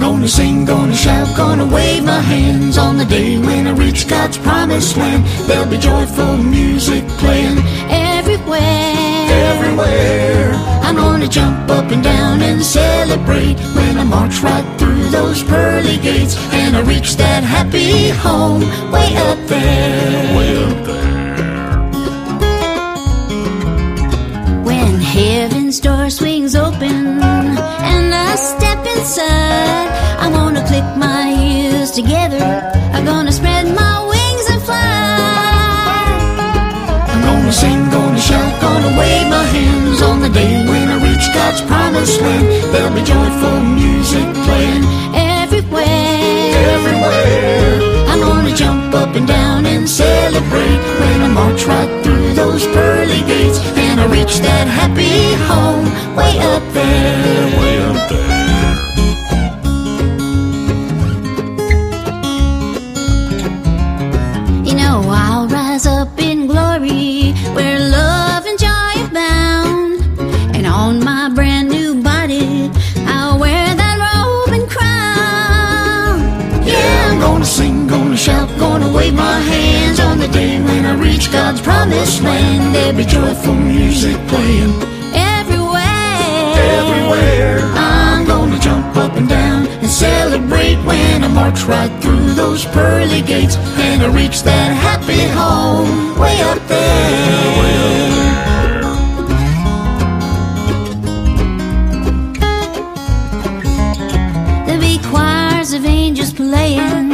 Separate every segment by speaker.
Speaker 1: gonna sing, gonna shout, gonna wave my hands on the day when I reach God's promised land. There'll be joyful music playing
Speaker 2: everywhere.
Speaker 1: everywhere. I'm gonna jump up and down and celebrate when I march right through those pearly gates and I reach that happy home way up there.
Speaker 3: Way up there.
Speaker 2: When heaven's door swings open and I step inside, I'm gonna click my heels together. I'm gonna spread my wings and fly.
Speaker 1: I'm gonna sing, gonna shout, gonna wave my hands on the day when I reach God's promised land. There'll be joyful music playing
Speaker 2: Everywhere.
Speaker 1: everywhere. I'm gonna jump up and down and celebrate when I march right through those pearly gates and I reach that happy home way up there. Gonna sing, gonna shout, gonna wave my hands on the day when I reach God's promised land. There'll be joyful music playing
Speaker 2: Everywhere.
Speaker 1: everywhere. I'm gonna jump up and down and celebrate when I march right through those pearly gates and I reach that happy home way up there.
Speaker 2: Playing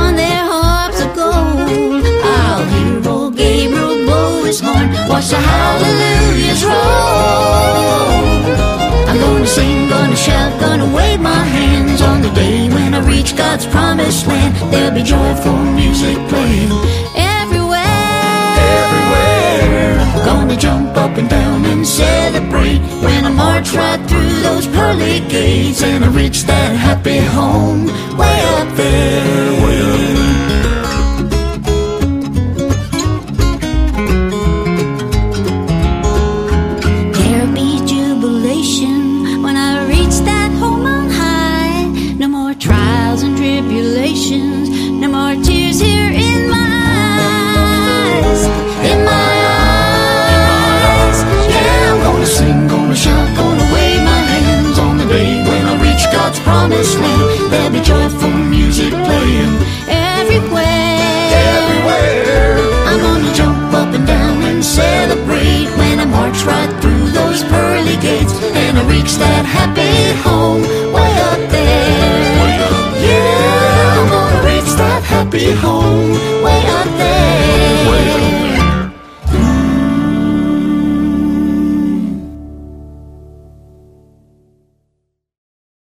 Speaker 2: on their harps of gold. I'll hear old Gabriel blow his horn, watch the hallelujahs roll.
Speaker 1: I'm gonna sing, gonna shout, gonna wave my hands on the day when I reach God's promised land. There'll be joyful music playing
Speaker 2: Everywhere.
Speaker 1: everywhere. Gonna jump up and down and celebrate right through those pearly gates and I reach that happy home way up there. Way up there.
Speaker 2: There'll be jubilation when I reach that home on high. No more trials and tribulations,
Speaker 1: promised land. There'll be joyful music playing
Speaker 2: everywhere.
Speaker 1: everywhere. I'm gonna jump up and down and celebrate when I march right through those pearly gates and I reach that happy home way up there.
Speaker 3: Way up
Speaker 1: Yeah, I'm gonna reach that happy home